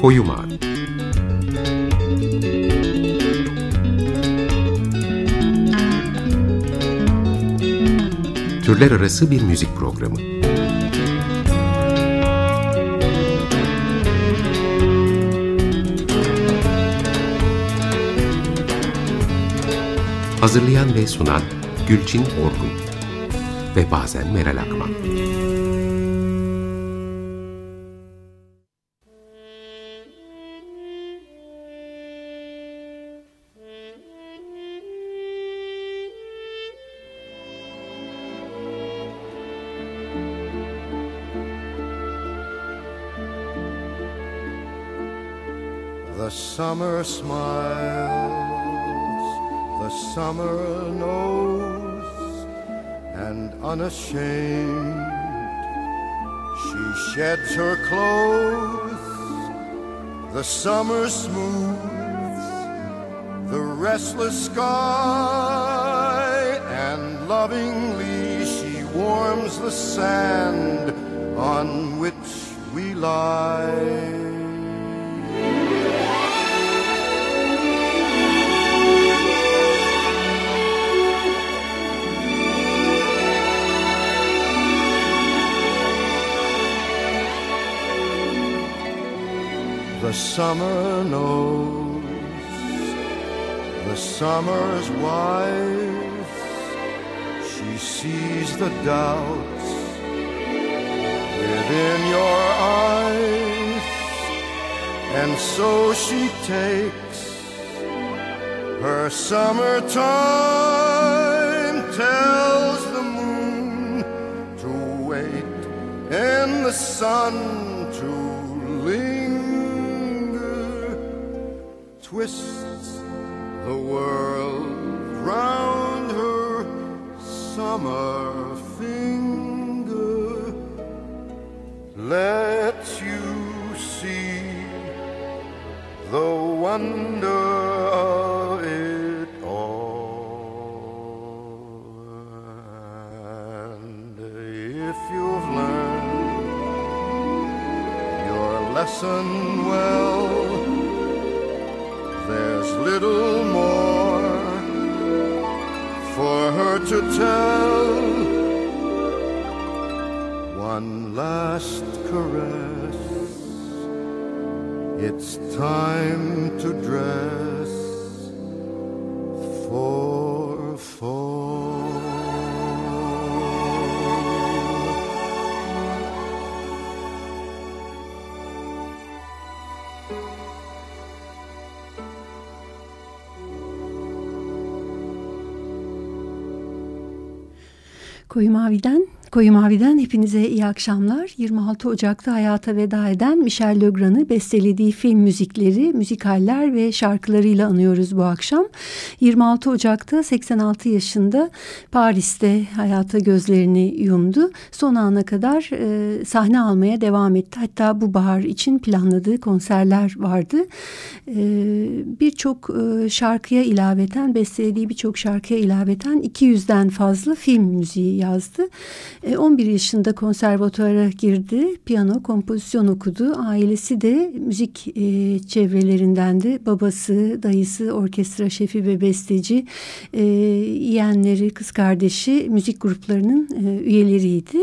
Koyu Mavi. Türler Arası bir müzik programı. Hazırlayan ve sunan Gülçin Orgun ve bazen Meral Akman. The summer smiles, and unashamed she sheds her clothes. The summer smooths the restless sky, and lovingly she warms the sand on which we lie. The summer knows, the summer's wise. She sees the doubts within your eyes, and so she takes her summertime, tells the moon to wait and the sun to linger, twists the world round her summer finger, lets you see the wonder of it all. And if you've learned your lesson well, little more for her to tell. One last caress, it's time to dress Koyu Mavi'den Koyu Mavi'den hepinize iyi akşamlar. 26 Ocak'ta hayata veda eden Michel Legrand'ı bestelediği film müzikleri, müzikaller ve şarkılarıyla anıyoruz bu akşam. 26 Ocak'ta 86 yaşında Paris'te hayata gözlerini yumdu. Son ana kadar e, sahne almaya devam etti. Hatta bu bahar için planladığı konserler vardı. E, birçok e, şarkıya ilaveten, bestelediği birçok şarkıya ilaveten 200'den fazla film müziği yazdı. 11 e, yaşında konservatuara girdi. Piyano, kompozisyon okudu. Ailesi de müzik e, çevrelerindendi. Babası, dayısı, orkestra şefi ve besteci. E, yeğenleri, kız kardeşi müzik gruplarının e, üyeleriydi.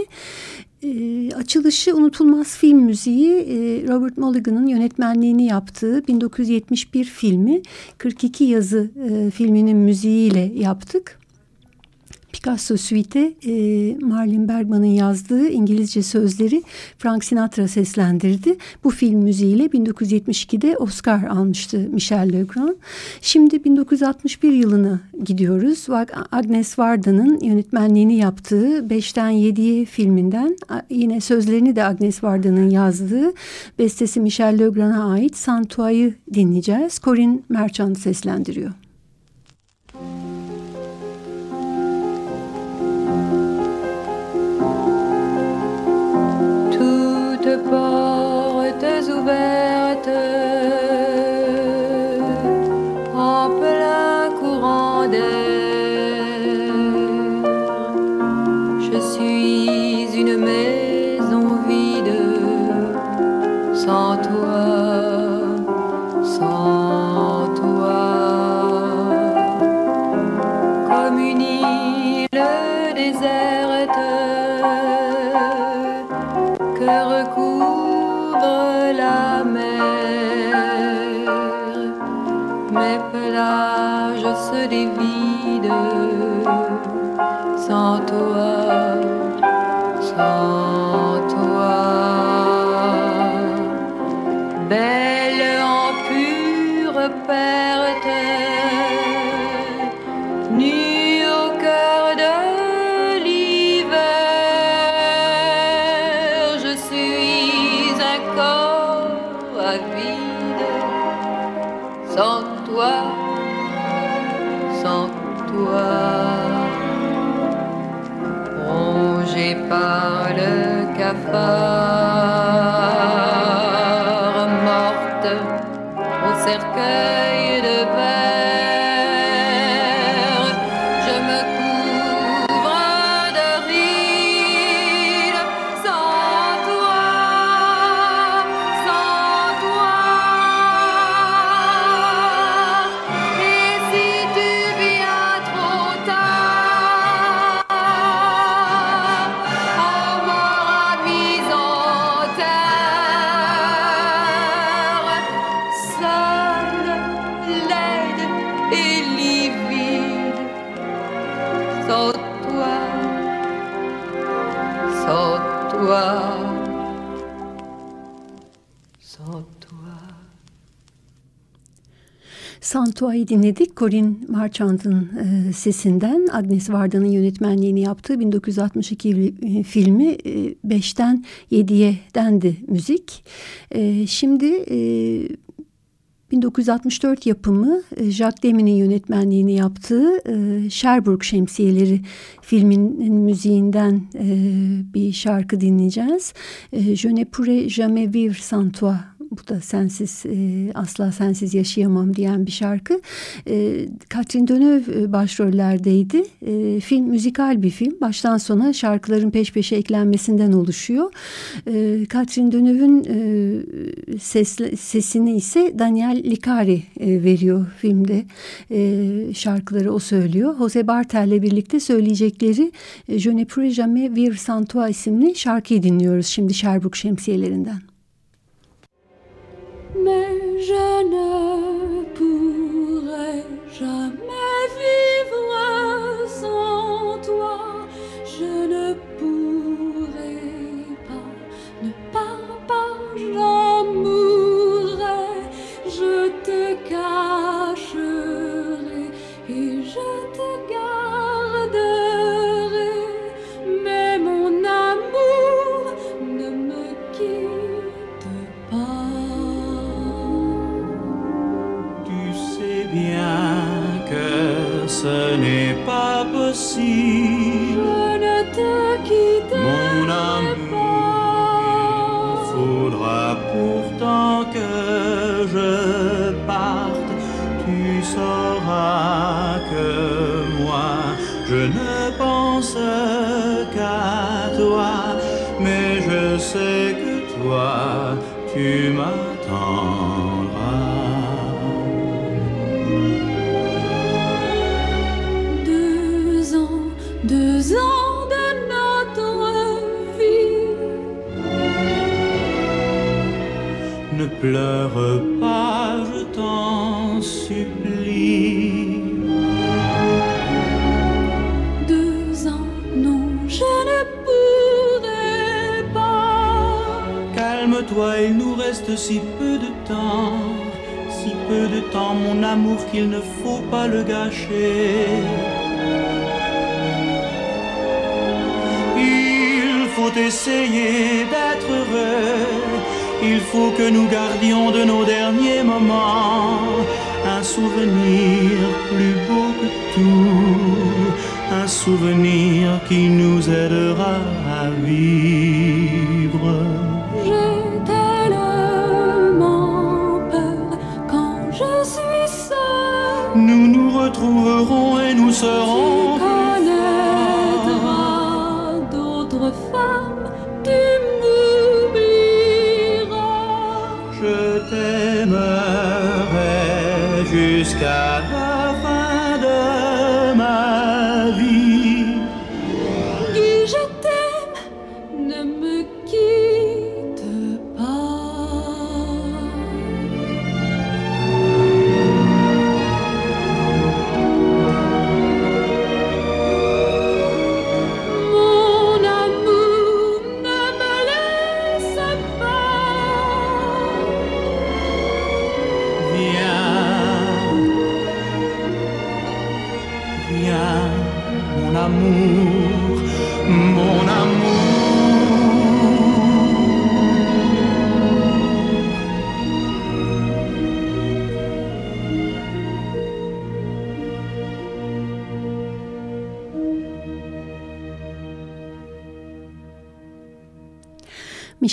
Açılışı unutulmaz film müziği Robert Mulligan'ın yönetmenliğini yaptığı 1971 filmi 42 yazı filminin müziğiyle yaptık. Picasso Suite e, Marlin Bergman'ın yazdığı İngilizce sözleri Frank Sinatra seslendirdi. Bu film müziğiyle 1972'de Oscar almıştı Michel Legrand. Şimdi 1961 yılına gidiyoruz. Agnes Varda'nın yönetmenliğini yaptığı 5'ten 7'ye filminden yine sözlerini de Agnes Varda'nın yazdığı bestesi Michel Legrand'a ait Santua'yı dinleyeceğiz. Corinne Merchant seslendiriyor. Perte, nue au cœur de l'hiver, je suis un corps avide, sans toi, sans toi, rongé par le cafard, dinledik. Corinne Marchant'ın e, sesinden Agnes Varda'nın yönetmenliğini yaptığı 1962 fi- filmi e, 5'ten 7'ye dendi müzik. E, şimdi e, 1964 yapımı e, Jacques Demi'nin yönetmenliğini yaptığı e, Sherbrooke Şemsiyeleri filminin müziğinden e, bir şarkı dinleyeceğiz. E, Je ne pourrai jamais vivre sans toi bu da sensiz e, asla sensiz yaşayamam diyen bir şarkı. E, Catherine Deneuve e, başrollerdeydi. E, film müzikal bir film. Baştan sona şarkıların peş peşe eklenmesinden oluşuyor. E, Catherine Deneuve'ün e, ses, sesini ise Daniel Licari e, veriyor filmde. E, şarkıları o söylüyor. Jose Bartel'le birlikte söyleyecekleri e, Je ne pourrai jamais vivre sans toi isimli şarkıyı dinliyoruz şimdi Sherbrooke şemsiyelerinden. Mais je ne pourrai jamais vivre sans toi. Je ne que moi, je ne pense qu'à toi. Mais je sais que toi, tu m'attendras. Deux ans, deux ans de notre vie. Ne pleure pas, si peu de temps, si peu de temps, mon amour, qu'il ne faut pas le gâcher. Il faut essayer d'être heureux, il faut que nous gardions de nos derniers moments un souvenir plus beau que tout, un souvenir qui nous aidera à vivre. Retrouverons et nous serons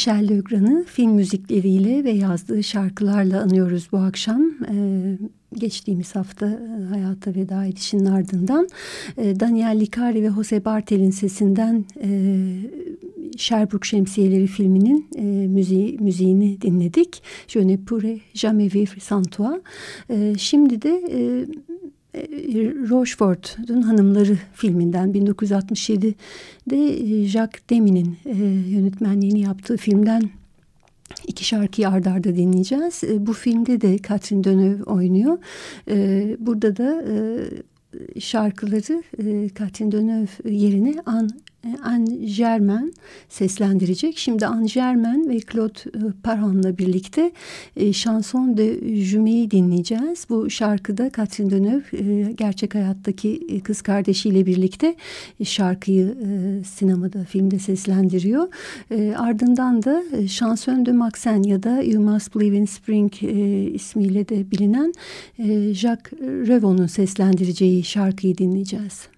Michel Legrand'ı film müzikleriyle ve yazdığı şarkılarla anıyoruz bu akşam. Ee, geçtiğimiz hafta e, hayata veda edişinin ardından e, Daniel Licari ve Jose Bartel'in sesinden e, Sherbrooke Şemsiyeleri filminin e, müziği, müziğini dinledik. Je ne pourrais jamais vivre sans toi. E, şimdi de e, Rochefort'un Hanımları filminden 1967'de e, Jacques Demi'nin e, yönetmenliğini yaptığı filmden iki şarkıyı ardarda arda dinleyeceğiz. Bu filmde de Catherine Deneuve oynuyor. Burada da şarkıları Catherine Deneuve yerine Anne Anne Germain seslendirecek. Şimdi Anne Germain ve Claude e, Parhan'la birlikte e, Chanson de Jume'yi dinleyeceğiz. Bu şarkıda Catherine Deneuve e, gerçek hayattaki e, kız kardeşiyle birlikte e, şarkıyı e, sinemada, filmde seslendiriyor. E, ardından da e, Chanson de Maxen ya da You Must Believe in Spring e, ismiyle de bilinen e, Jacques Revon'un seslendireceği şarkıyı dinleyeceğiz.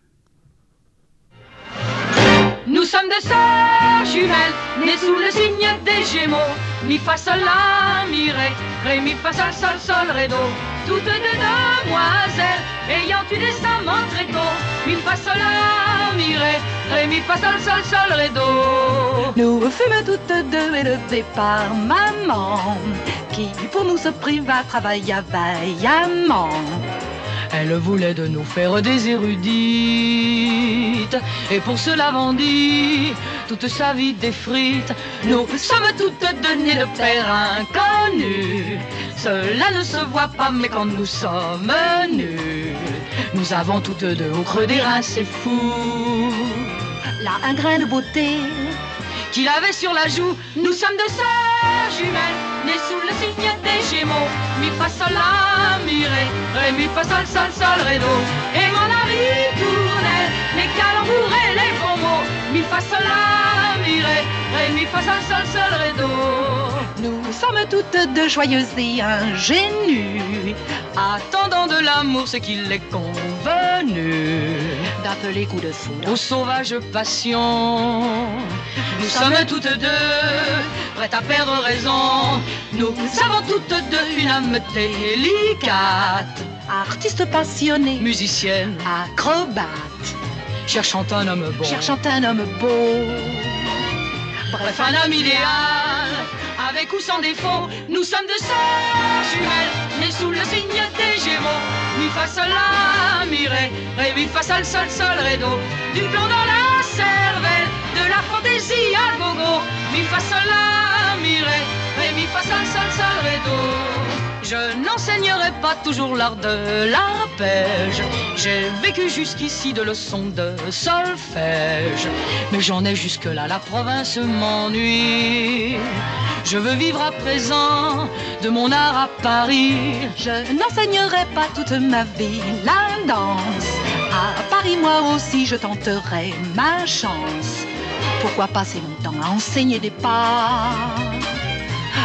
Nous sommes deux sœurs jumelles, nées sous le signe des Gémeaux. Mi fa sol la mi ré, ré mi fa sol sol sol ré do. Toutes deux demoiselles, ayant eu des très tôt. Mi fa sol la mi ré, ré mi fa sol sol sol ré do. Nous fûmes toutes deux élevées par maman, qui pour nous se priva travailla vaillamment. Elle voulait de nous faire des érudites. Et pour cela vendit toute sa vie des frites Nous sommes toutes données de père inconnu. Cela ne se voit pas mais quand nous sommes nus Nous avons toutes deux au creux des reins c'est fou. Là un grain de beauté qu'il avait sur la joue Nous sommes deux sœurs jumelles Nées sous le signe des Gémeaux. Mi fa sol la mi ré Ré mi fa sol sol sol ré do Et mon ami tournelle Les calembours et les bons mots Mi fa sol la mi ré Ré mi fa sol sol sol ré do Nous sommes toutes deux joyeuses et ingénues. Attendant de l'amour ce qu'il est convenu D'appeler coup de foudre Aux sauvages passions Nous sommes toutes deux prêtes à perdre raison. Nous avons toutes deux une âme délicate Artiste passionné Musicienne Acrobate Cherchant un homme beau Cherchant un homme beau Bref, un homme idéal avec ou sans défaut, nous sommes deux sœurs jumelles, nées sous le signe des Gémeaux. Mi fa sol la mi ré, ré mi fa sol sol sol ré do. Du plomb dans la cervelle, de la fantaisie à gogo. Mi fa sol la mi ré, ré mi fa sol sol sol ré do. Je n'enseignerai pas toujours l'art de l'arpège. J'ai vécu jusqu'ici de leçons de solfège. Mais j'en ai jusque-là, la province m'ennuie. Je veux vivre à présent de mon art à Paris. Je n'enseignerai pas toute ma vie la danse. À Paris, moi aussi, je tenterai ma chance. Pourquoi passer mon temps à enseigner des pas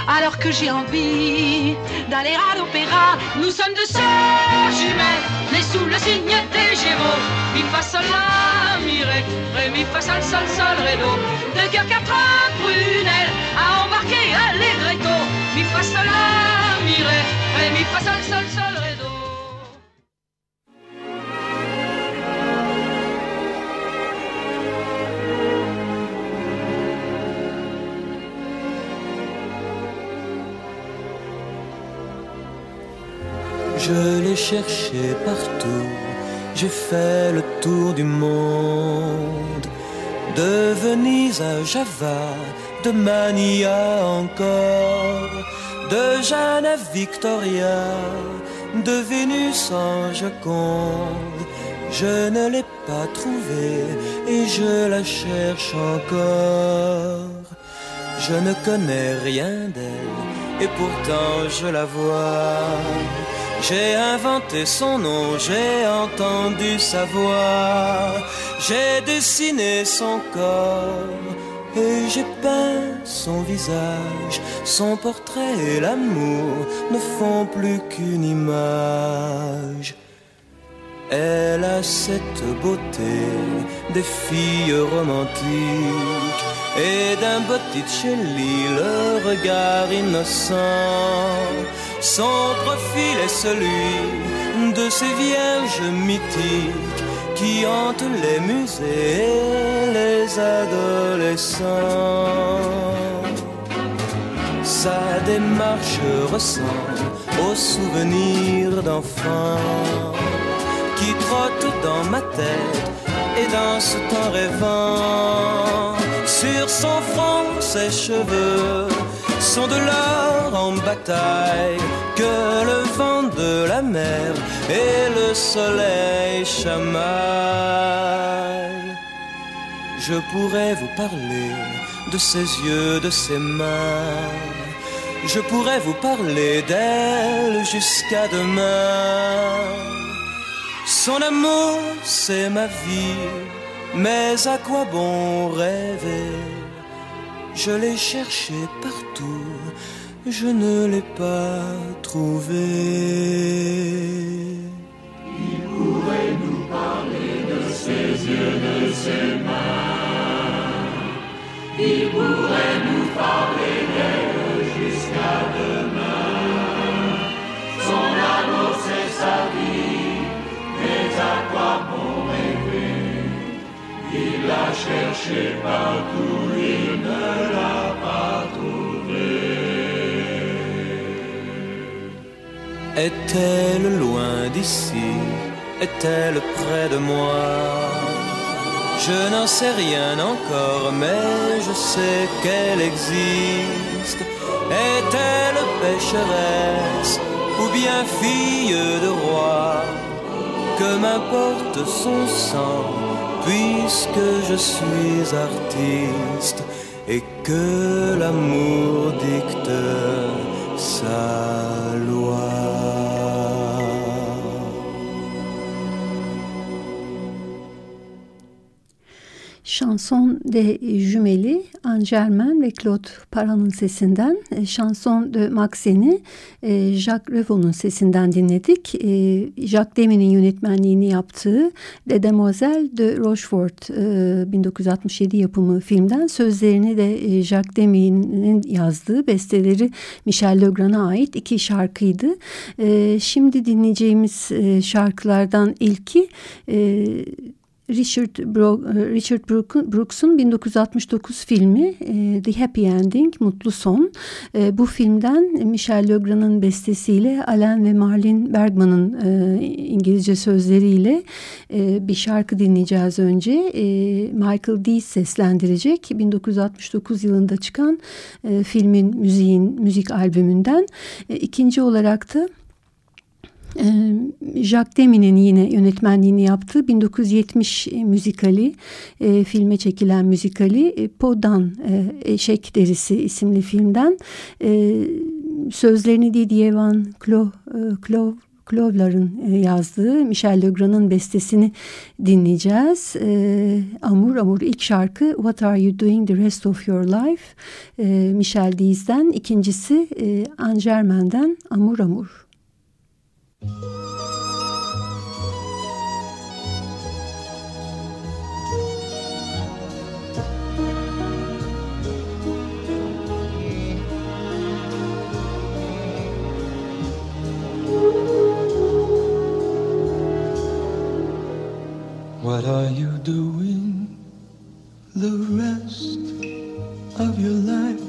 alors que j'ai envie d'aller à l'opéra. Nous sommes deux sœurs jumelles, nées sous le signe des Gémeaux. Mi fa sol la mi ré, ré mi fa sol sol sol ré do. De cœur quatre prunelles à embarquer allegretto. Mi fa sol la mi ré, ré mi fa sol sol sol ré do. Je l'ai cherché partout, j'ai fait le tour du monde, de Venise à Java, de Mania encore, de Jeanne à Victoria, de Vénus en Joconde. Je ne l'ai pas trouvée et je la cherche encore. Je ne connais rien d'elle et pourtant je la vois. J'ai inventé son nom, j'ai entendu sa voix, j'ai dessiné son corps et j'ai peint son visage. Son portrait et l'amour ne font plus qu'une image. Elle a cette beauté des filles romantiques et d'un Botticelli le regard innocent. Son profil est celui de ces vierges mythiques qui hantent les musées et les adolescents. Sa démarche ressemble aux souvenirs d'enfants qui trottent dans ma tête et dansent en rêvant sur son front, ses cheveux sont de l'or en bataille que le vent de la mer et le soleil chamaillent. Je pourrais vous parler de ses yeux, de ses mains. Je pourrais vous parler d'elle jusqu'à demain. Son amour, c'est ma vie mais à quoi bon rêver? Je l'ai cherché partout, je ne l'ai pas trouvé. Il pourrait nous parler de ses yeux, de ses mains. Il pourrait nous parler l'a cherché partout, il ne l'a pas trouvé. Est-elle loin d'ici? Est-elle près de moi? Je n'en sais rien encore, mais je sais qu'elle existe. Est-elle pécheresse ou bien fille de roi? Que m'importe son sang puisque je suis artiste et que l'amour dicte sa loi. Şanson de Jumeli, Angermen ve Claude Para'nın sesinden, e, Şanson de Maxen'i e, Jacques Revau'nun sesinden dinledik. E, Jacques Demi'nin yönetmenliğini yaptığı Le Demoiselle de Rochefort 1967 yapımı filmden sözlerini de Jacques Demi'nin yazdığı besteleri Michel Legrand'a ait iki şarkıydı. Şimdi dinleyeceğimiz şarkılardan ilki Richard, Bro e, Richard Brooks'un 1969 filmi e, The Happy Ending, Mutlu Son. E, bu filmden Michel Legrand'ın bestesiyle Alan ve Marlene Bergman'ın İngilizce sözleriyle bir şarkı dinleyeceğiz önce. Michael Dees seslendirecek 1969 yılında çıkan filmin müziğin müzik albümünden. İkinci olarak da Jacques Demi'nin yine yönetmenliğini yaptığı 1970 müzikali, e, filme çekilen müzikali e, Podan e, Eşek Derisi isimli filmden e, sözlerini Didier Van Clo, e, yazdığı Michel Legrand'ın bestesini dinleyeceğiz. E, Amur Amur ilk şarkı What Are You Doing The Rest Of Your Life e, Michel Dees'den ikincisi e, Angermen'den Amur Amur. What are you doing the rest of your life?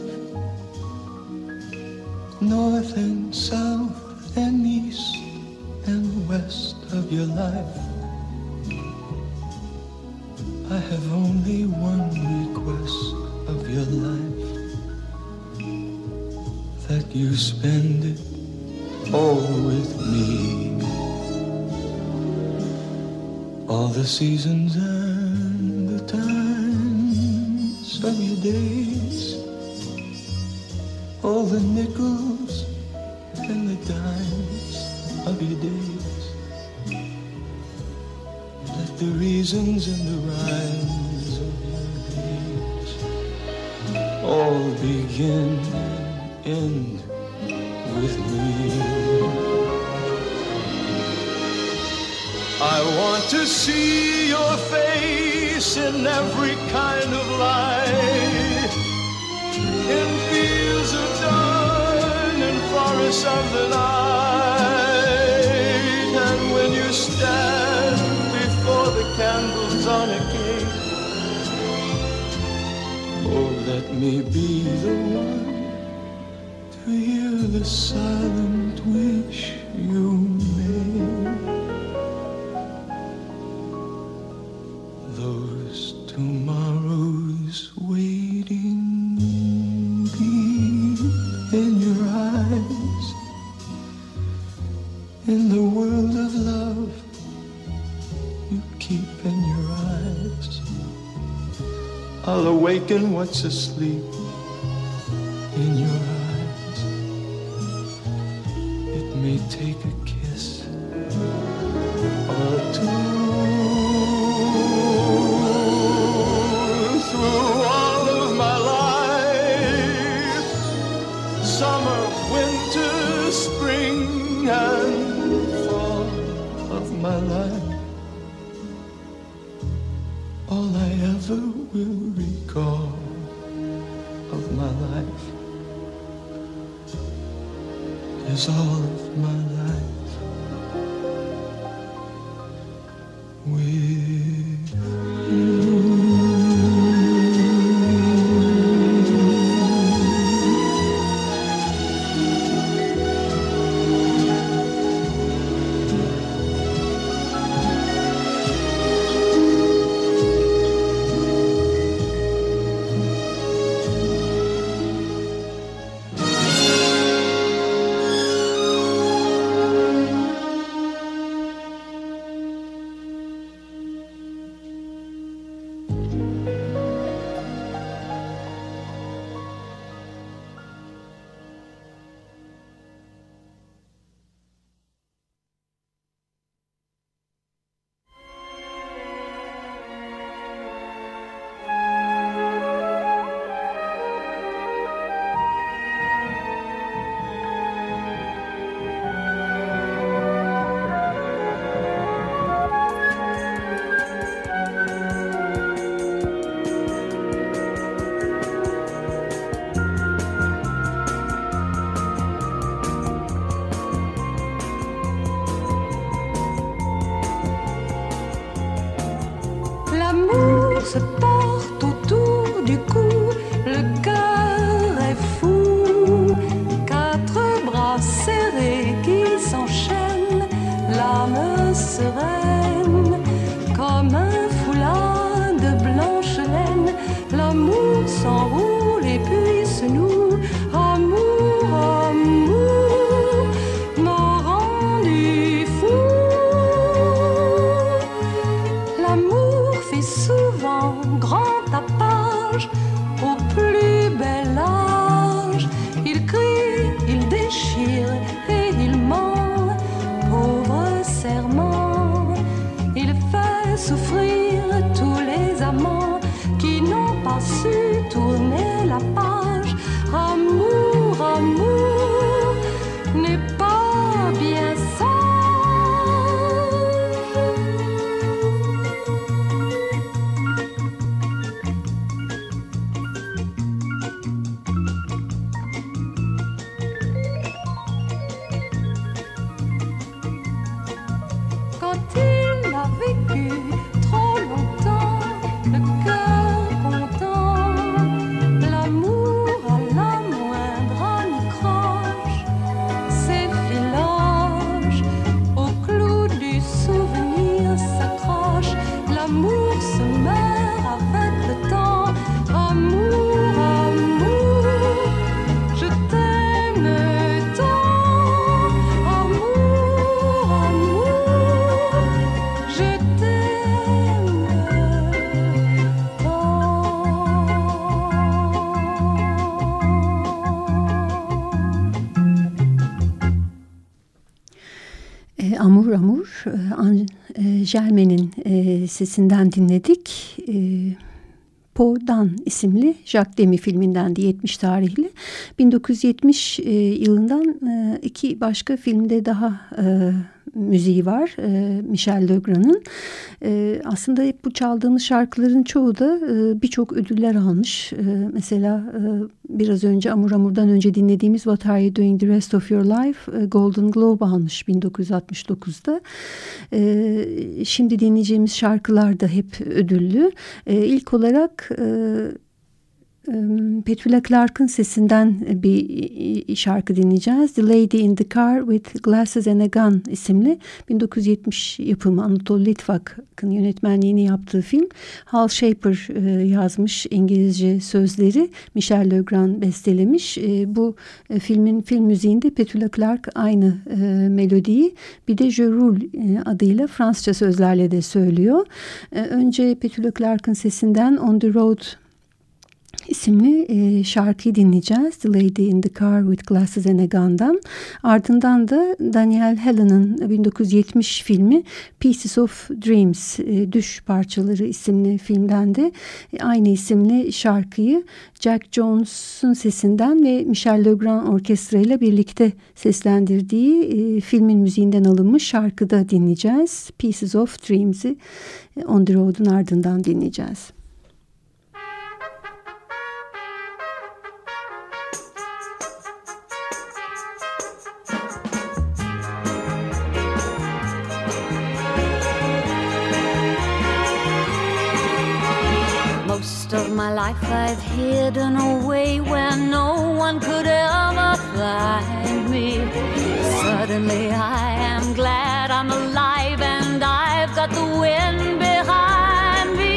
North and south and east and west of your life. I have only one request of your life that you spend it all with me. All the seasons and the times of your days, all the nickels the reasons and the rhymes of your beat all begin and with me. I want to see your face in every kind of light, in fields of dawn and forests of the night. Let me be the one to hear the silent wind. and what's asleep. Jelmen'in e, sesinden dinledik. E, Po'dan isimli Jacques Demy filminden de 70 tarihli. 1970 e, yılından e, iki başka filmde daha e, müziği var e, Michel Legrand'ın. E, aslında hep bu çaldığımız şarkıların çoğu da e, birçok ödüller almış. E, mesela e, biraz önce Amur Amur'dan önce dinlediğimiz What Are You Doing The Rest Of Your Life e, Golden Globe almış 1969'da. E, şimdi dinleyeceğimiz şarkılar da hep ödüllü. E, ilk olarak... E, Petula Clark'ın sesinden bir şarkı dinleyeceğiz. The Lady in the Car with Glasses and a Gun isimli 1970 yapımı Anatol Litvak'ın yönetmenliğini yaptığı film. Hal Shaper yazmış İngilizce sözleri. Michel Legrand bestelemiş. Bu filmin film müziğinde Petula Clark aynı melodiyi bir de Je adıyla Fransızca sözlerle de söylüyor. Önce Petula Clark'ın sesinden On the Road isimli e, şarkıyı dinleyeceğiz. The Lady in the Car with Glasses and a Gun'dan. Ardından da Daniel Helen'ın 1970 filmi Pieces of Dreams, e, Düş Parçaları isimli filmden de e, aynı isimli şarkıyı Jack Jones'un sesinden ve Michel Legrand Orkestra ile birlikte seslendirdiği e, filmin müziğinden alınmış şarkıda dinleyeceğiz. Pieces of Dreams'i e, On the Road'un ardından dinleyeceğiz. My life I've hidden away where no one could ever find me. Suddenly I am glad I'm alive and I've got the wind behind me.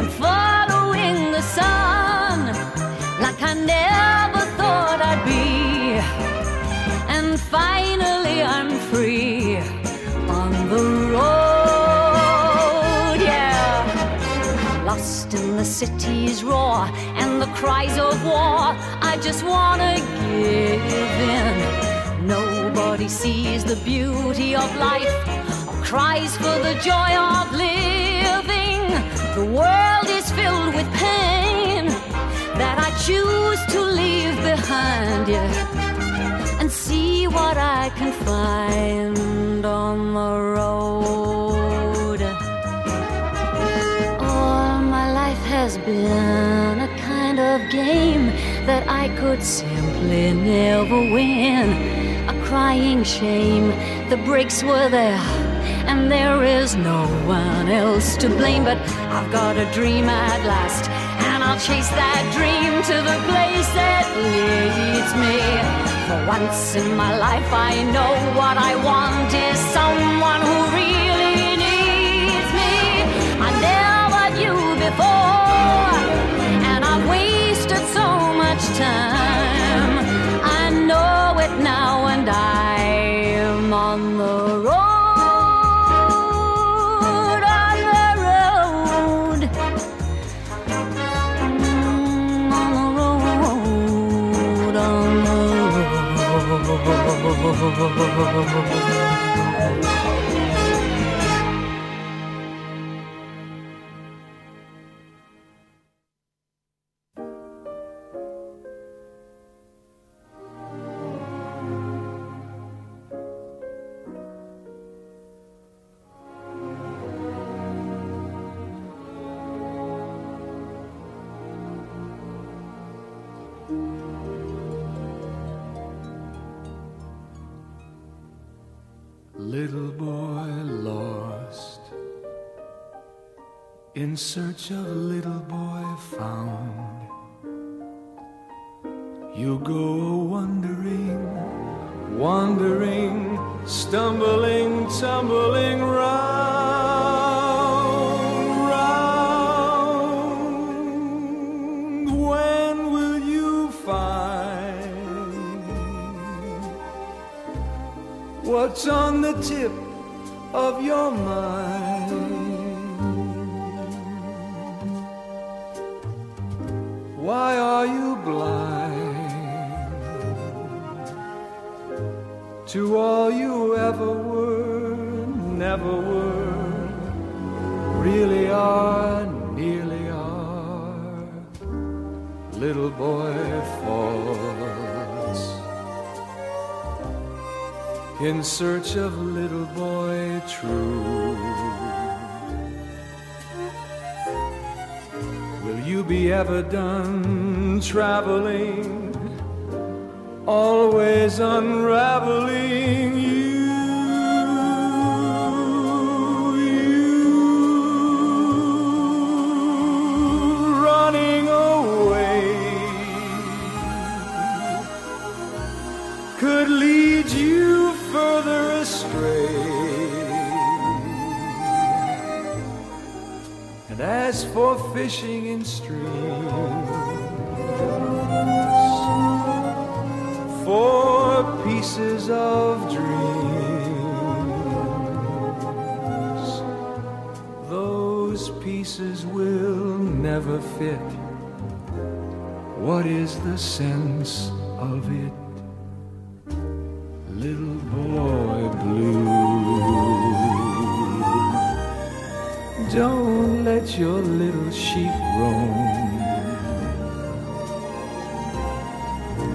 I'm following the sun like I never thought I'd be. And finally I'm free on the road, The roar and the cries of war. I just wanna give in. Nobody sees the beauty of life or cries for the joy of living. The world is filled with pain that I choose to leave behind, yeah, and see what I can find on the road. Has been a kind of game that I could simply never win. A crying shame, the breaks were there, and there is no one else to blame. But I've got a dream at last, and I'll chase that dream to the place that leads me. For once in my life, I know what I want is someone time. I know it now, and I'm on the road. On the road. Mm, on the road. On the road. Search of a little boy found. You go wandering, wandering, stumbling, tumbling round, round. When will you find what's on the tip of your mind? To all you ever were, never were, really are, nearly are? Little boy falls in search of little boy true. Will you be ever done traveling, always unraveling you? you running away could lead you further astray. And as for fishing in streams, for pieces of dreams, those pieces will never fit. What is the sense of it? Little boy blue. Don't let your little sheep roam.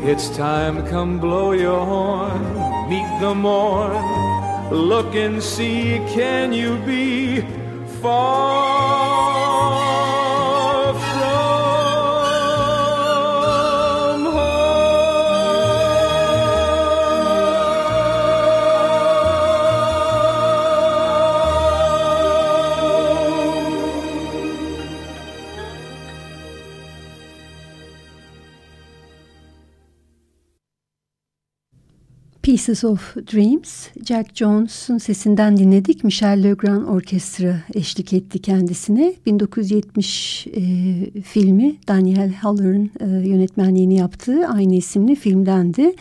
It's time to come blow your horn, meet the morn. Look and see, can you be far Pieces of Dreams, Jack Jones'un sesinden dinledik. Michel Legrand Orkestra eşlik etti kendisine. 1970 e, filmi Daniel Haller'ın e, yönetmenliğini yaptığı aynı isimli filmdendi.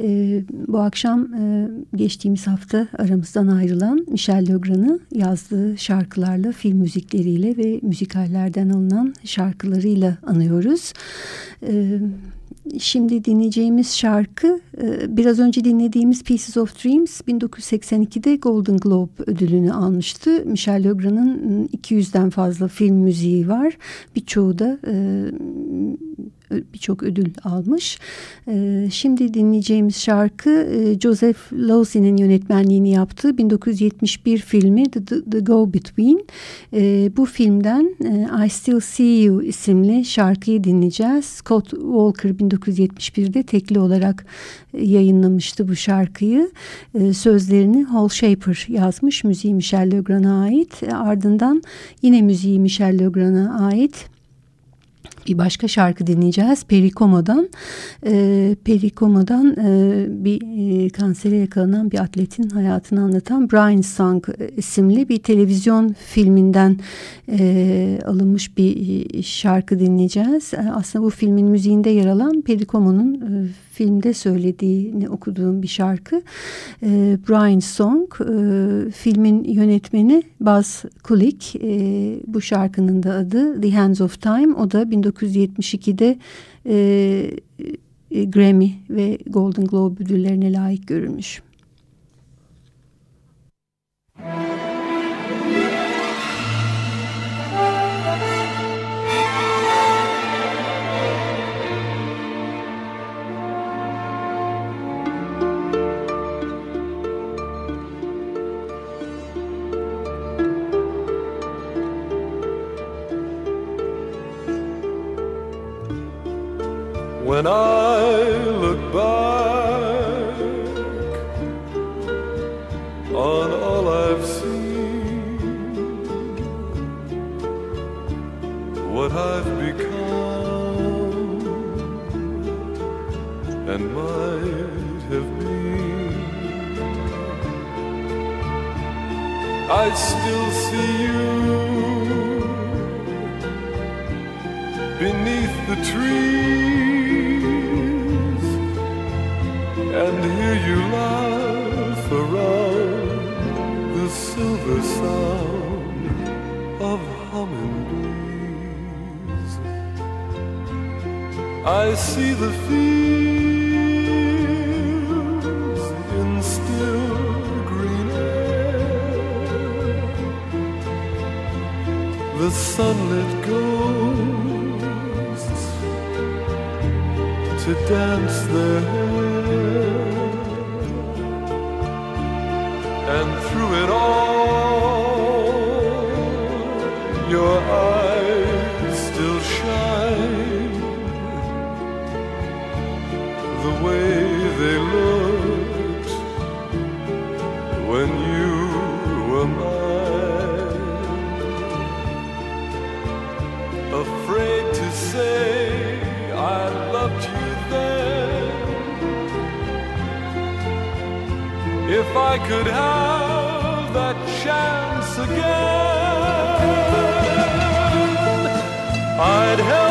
E, bu akşam e, geçtiğimiz hafta aramızdan ayrılan Michel Legrand'ı yazdığı şarkılarla, film müzikleriyle ve müzikallerden alınan şarkılarıyla anıyoruz. Evet. Şimdi dinleyeceğimiz şarkı biraz önce dinlediğimiz Pieces of Dreams 1982'de Golden Globe ödülünü almıştı. Michel Legrand'ın 200'den fazla film müziği var. Birçoğu da birçok ödül almış. Şimdi dinleyeceğimiz şarkı Joseph Losey'nin yönetmenliğini yaptığı 1971 filmi The, The Go Between. Bu filmden I Still See You isimli şarkıyı dinleyeceğiz. Scott Walker 1971'de tekli olarak yayınlamıştı bu şarkıyı. Sözlerini Hall Shaper yazmış. Müziği Michel Legrand'a ait. Ardından yine müziği Michel Legrand'a ait bir başka şarkı dinleyeceğiz. Pericomo'dan. E, Pericomo'dan e, bir e, kansere yakalanan bir atletin hayatını anlatan Brian Song isimli bir televizyon filminden e, alınmış bir şarkı dinleyeceğiz. Aslında bu filmin müziğinde yer alan Pericomo'nun e, filmde söylediğini okuduğum bir şarkı. E, Brian Song e, filmin yönetmeni Buzz Kulik. E, bu şarkının da adı The Hands of Time. O da 1972'de e, e, Grammy ve Golden Globe ödüllerine layık görülmüş. When I look back on all I've seen, what I've become and might have been, I still see you beneath the trees hear you laugh around the silver sound of humming bees. I see the fields in still green air, the sunlit ghosts to dance their hair and through it all, your eyes still shine. The way they looked If I could have that chance again, I'd help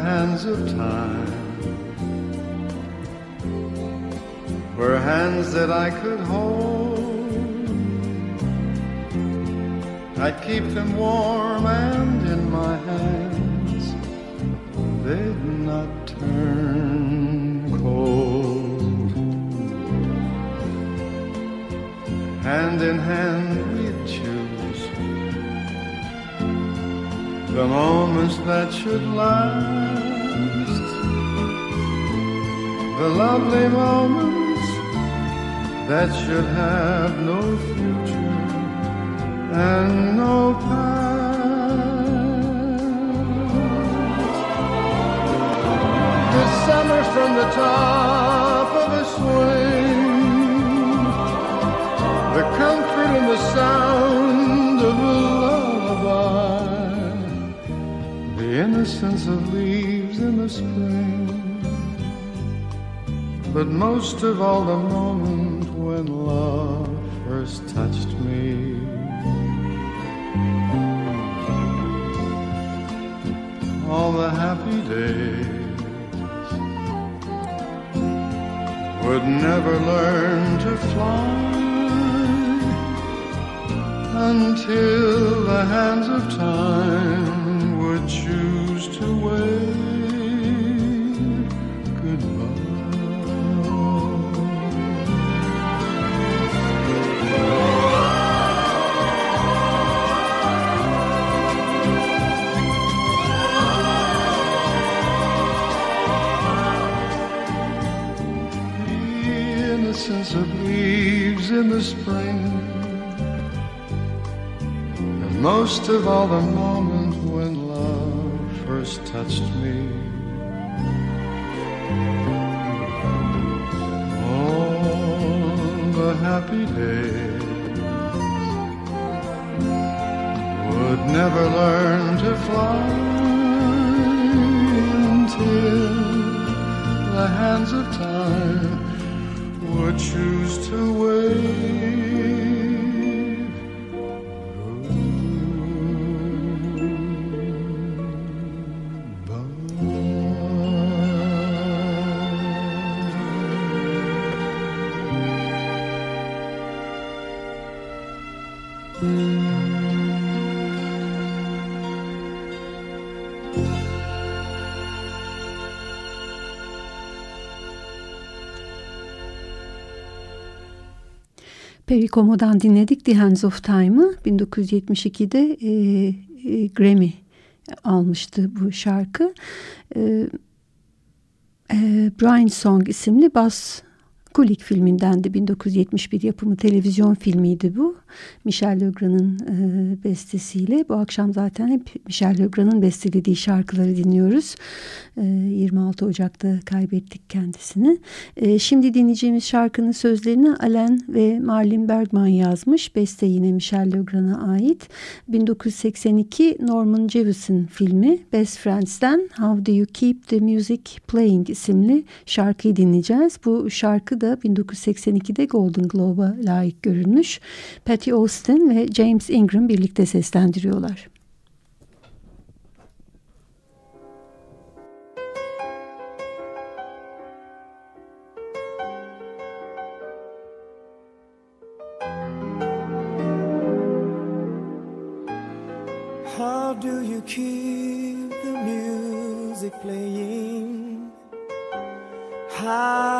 hands of time. Were hands that I could hold, I'd keep them warm and in my hands. They'd not turn cold. Hand in hand we'd choose the moments that should last, the lovely moments that should have no future and no past. The summer from the top of a swing, the comfort and the sound of a lullaby the innocence of leaves in the spring, but most of all the moment when love first touched me. All the happy days would never learn to fly until the hands of time of all the moments when love first touched me. All the happy days would never learn to fly until the hands of time would choose to wave. Perry Como'dan dinledik The Hands of Time'ı. 1972'de e, e, Grammy almıştı bu şarkı. E, e, Brian Song isimli bas Kulik filminden de 1971 yapımı televizyon filmiydi bu. Michel Legrand'ın e, bestesiyle. Bu akşam zaten hep Michel Legrand'ın bestelediği şarkıları dinliyoruz. E, 26 Ocak'ta kaybettik kendisini. E, şimdi dinleyeceğimiz şarkının sözlerini Alain ve Marlin Bergman yazmış. Beste yine Michel Legrand'a ait. 1982 Norman Jewison filmi Best Friends'ten How Do You Keep the Music Playing isimli şarkıyı dinleyeceğiz. Bu şarkı da 1982'de Golden Globe'a layık görülmüş. Patty Austin ve James Ingram birlikte seslendiriyorlar. Keep the music playing? How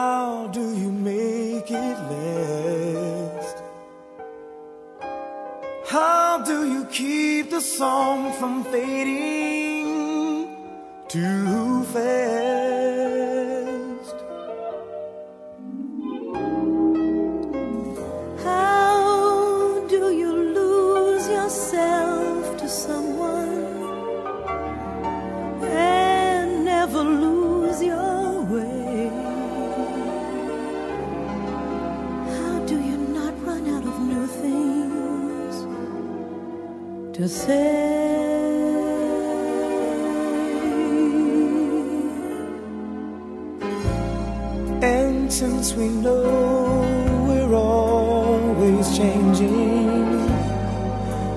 keep the song from fading too fast? To say? And since we know we're always changing,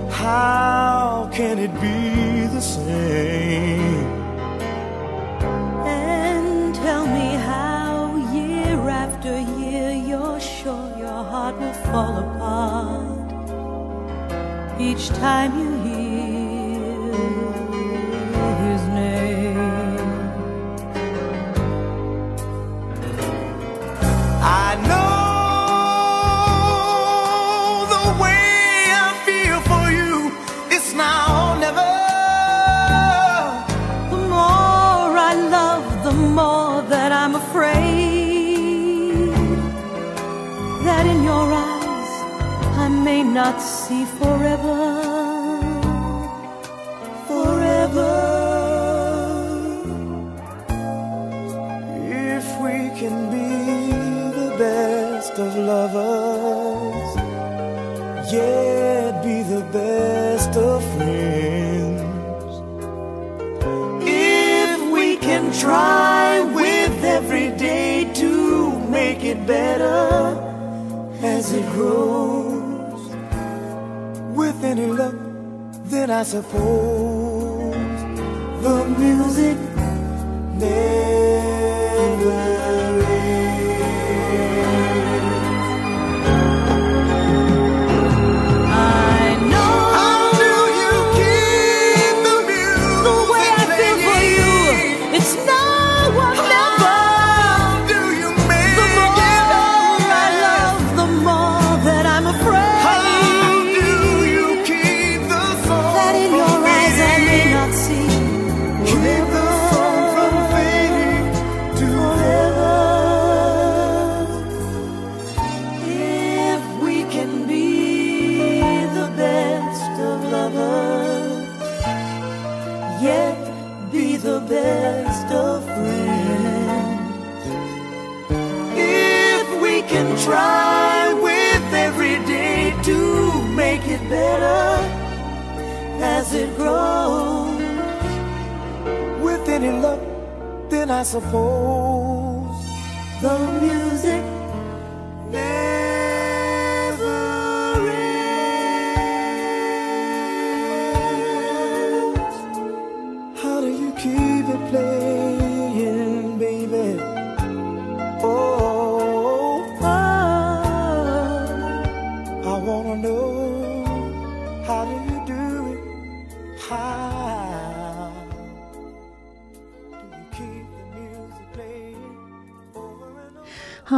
how can it be the same? Each time you hear it grows. with any luck, then I suppose The music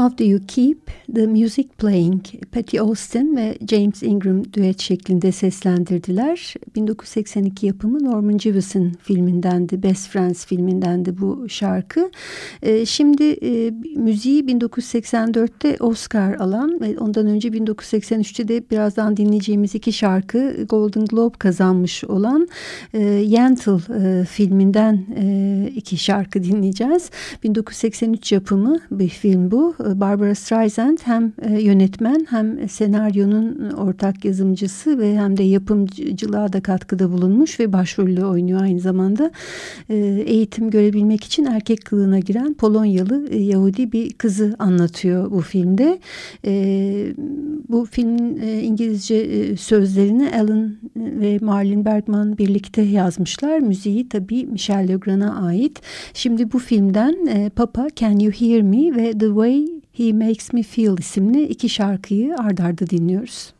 How do you keep The Music Playing, Patty Austin ve James Ingram düet şeklinde seslendirdiler. 1982 yapımı Norman Jewison filmindendi, Best Friends filmindendi bu şarkı. Ee, şimdi e, müziği 1984'te Oscar alan ve ondan önce 1983'te de birazdan dinleyeceğimiz iki şarkı Golden Globe kazanmış olan e, Yentl e, filminden iki şarkı dinleyeceğiz. 1983 yapımı bir film bu. Barbara Streisand hem e, yönetmen hem senaryonun ortak yazımcısı ve hem de yapımcılığa da katkıda bulunmuş ve başrolde oynuyor aynı zamanda. E, eğitim görebilmek için erkek kılığına giren Polonyalı e, Yahudi bir kızı anlatıyor bu filmde. Bu filmin İngilizce sözlerini Alan ve Marlin Bergman birlikte yazmışlar. Müziği tabii Michel Legrand'a ait. Şimdi bu filmden Papa Can You Hear Me ve The Way He Makes Me Feel isimli iki şarkıyı ardarda dinliyoruz.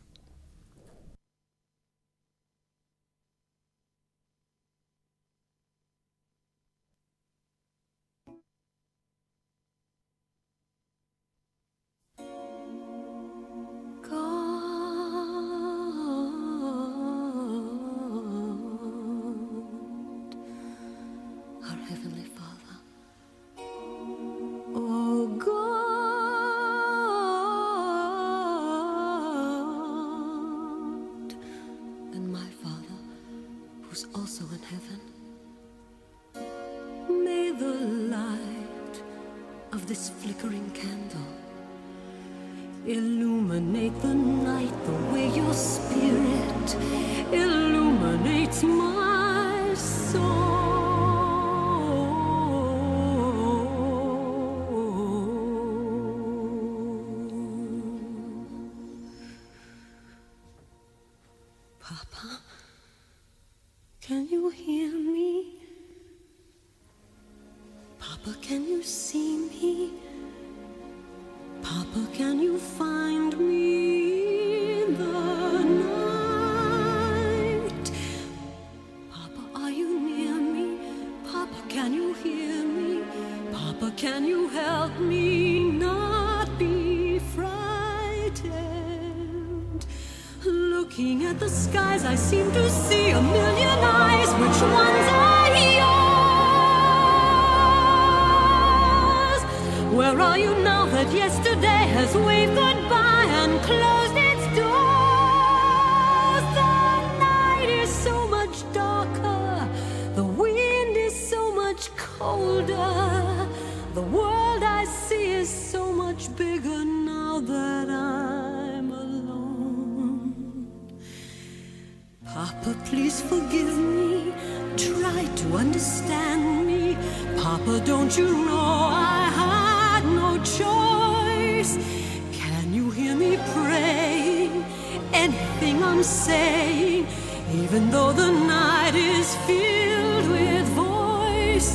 Don't you know I had no choice? Can you hear me praying? Anything I'm saying, even though the night is filled with voices.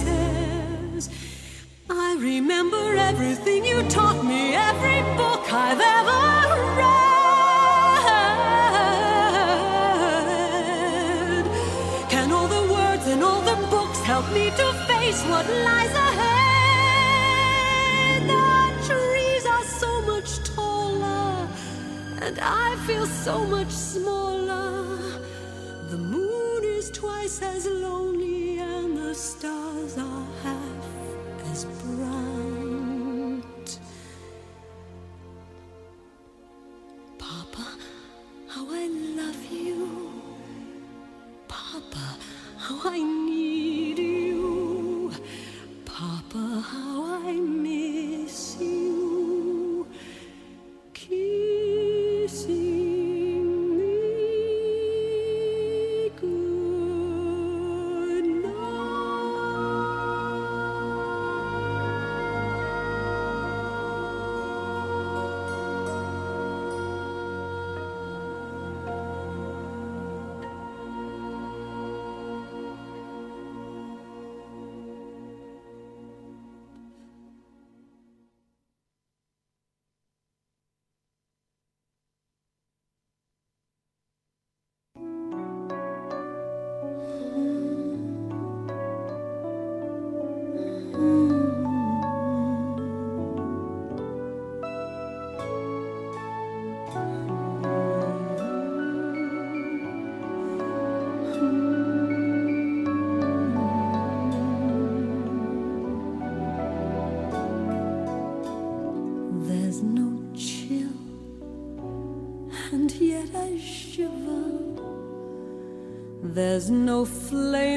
I remember everything you taught me, every book I've ever me to face what lies ahead? The trees are so much taller, and I feel so much smaller. No flame,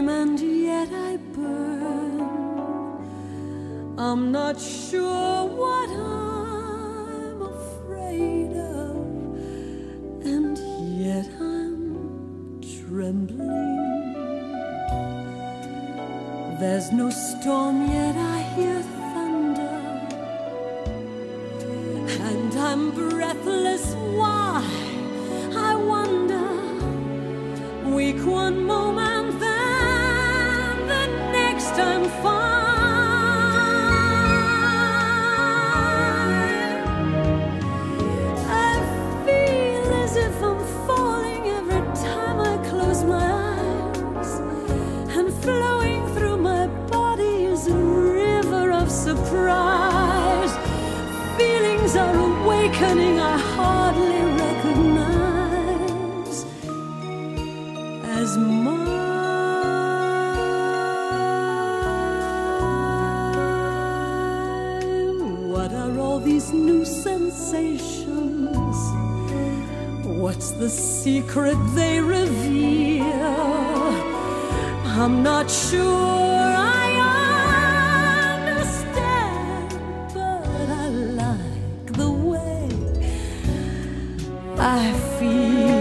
I feel.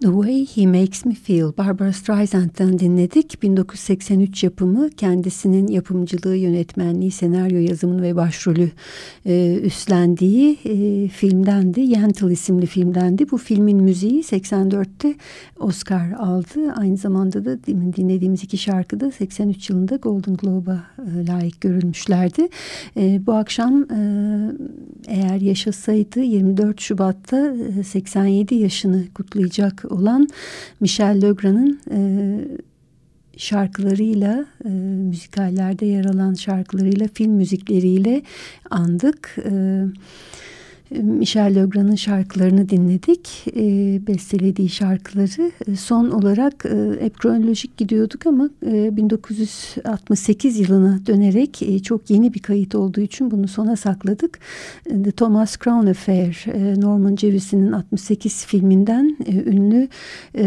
The Way He Makes Me Feel Barbara Streisand'dan dinledik. 1983 yapımı kendisinin yapımcılığı, yönetmenliği, senaryo yazımını ve başrolü e, üstlendiği e, filmdendi. Yentl isimli filmdendi. Bu filmin müziği 84'te Oscar aldı. Aynı zamanda da dinlediğimiz iki şarkı da 83 yılında Golden Globe'a e, layık görülmüşlerdi. E, bu akşam e, eğer yaşasaydı 24 Şubat'ta e, 87 yaşını kutlayacak olan Michel Legrand'ın e, şarkılarıyla, e, müzikallerde yer alan şarkılarıyla, film müzikleriyle andık. E, Michel Legrand'ın şarkılarını dinledik. E, bestelediği şarkıları. E, son olarak e, hep kronolojik gidiyorduk ama e, 1968 yılına dönerek e, çok yeni bir kayıt olduğu için bunu sona sakladık. E, The Thomas Crown Affair, e, Norman Jewis'in 68 filminden e, ünlü e,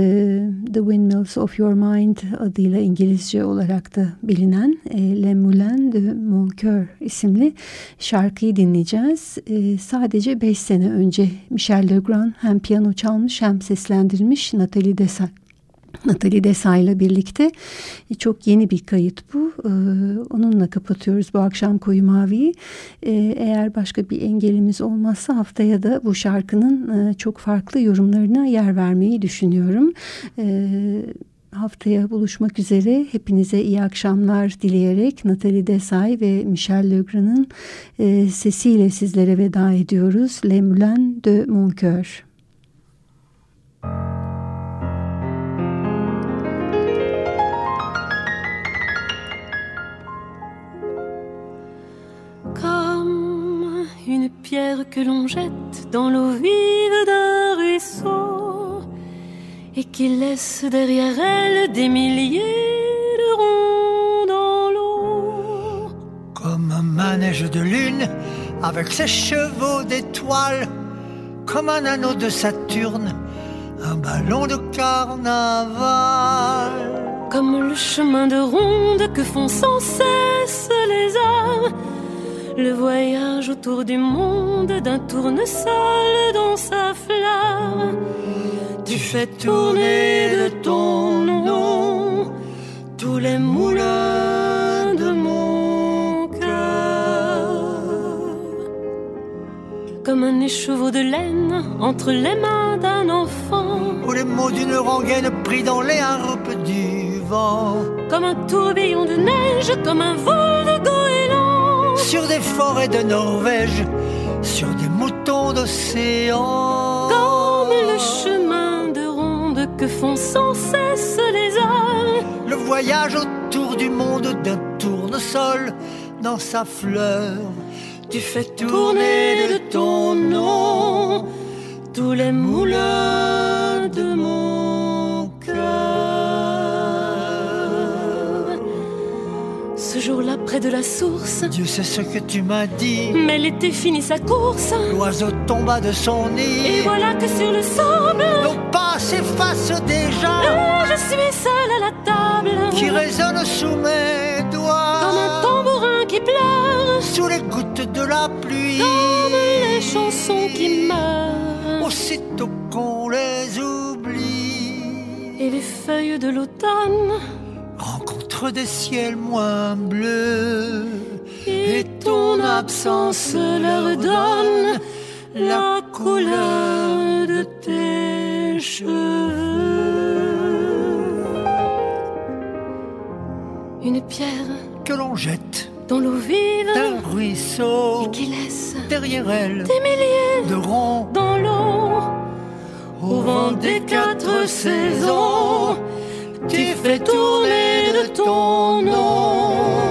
The Windmills of Your Mind adıyla İngilizce olarak da bilinen e, Le Moulin de Mon Coeur isimli şarkıyı dinleyeceğiz. E, sadece 5 sene önce Michel Legrand hem piyano çalmış hem seslendirmiş Nathalie Dessay Natalie Desay ile birlikte e, çok yeni bir kayıt bu. E, onunla kapatıyoruz bu akşam Koyu Mavi'yi. E, eğer başka bir engelimiz olmazsa haftaya da bu şarkının çok farklı yorumlarına yer vermeyi düşünüyorum. Haftaya buluşmak üzere hepinize iyi akşamlar dileyerek Nathalie Desay ve Michel Legrand'ın sesiyle sizlere veda ediyoruz. Le Moulin de Mon Coeur. une pierre que l'on jette dans l'eau vive d'un ruisseau et qui laisse derrière elle des milliers de ronds dans l'eau. Comme un manège de lune avec ses chevaux d'étoiles, comme un anneau de Saturne, un ballon de carnaval. Comme le chemin de ronde que font sans cesse les âmes le voyage autour du monde d'un tournesol dans sa flamme. Tu fais tourner de ton nom tous les moulins de mon cœur. Comme un écheveau de laine entre les mains d'un enfant. Ou les mots d'une rengaine pris dans les harpes du vent. Comme un tourbillon de neige, comme un vol de goéland sur des forêts de Norvège, sur des moutons d'océan. Comme le chemin de ronde que font sans cesse les hommes. Le voyage autour du monde d'un tournesol dans sa fleur. Tu fais tourner de ton nom tous les moulins de jour-là près de la source. Dieu sait ce que tu m'as dit. Mais l'été finit sa course. L'oiseau tomba de son nid. Et voilà que sur le sable, nos pas s'effacent déjà. je suis seule à la table. Qui résonne sous mes doigts. Comme un tambourin qui pleure. Sous les gouttes de la pluie. Comme les chansons qui meurent. Aussitôt qu'on les oublie. Et les feuilles de l'automne des ciels moins bleus. Et ton absence leur donne la couleur de tes cheveux. Une pierre que l'on jette dans l'eau vive d'un ruisseau et qui laisse derrière elle des milliers de ronds dans l'eau au vent des quatre saisons tu fais tourner de ton nom